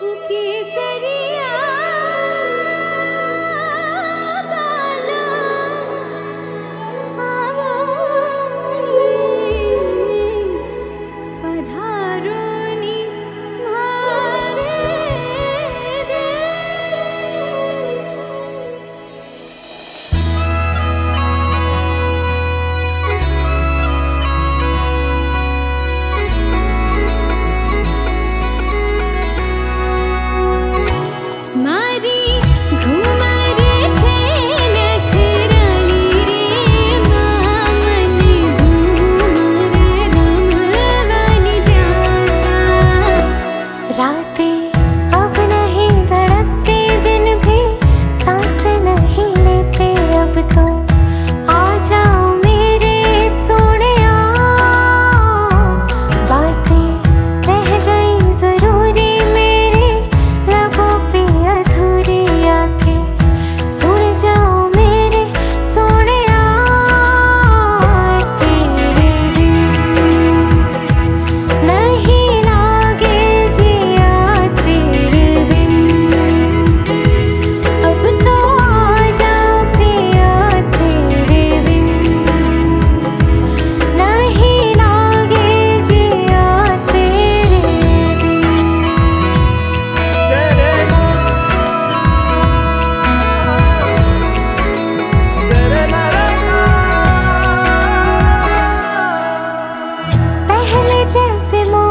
केसरिया पहले जैसे मौसम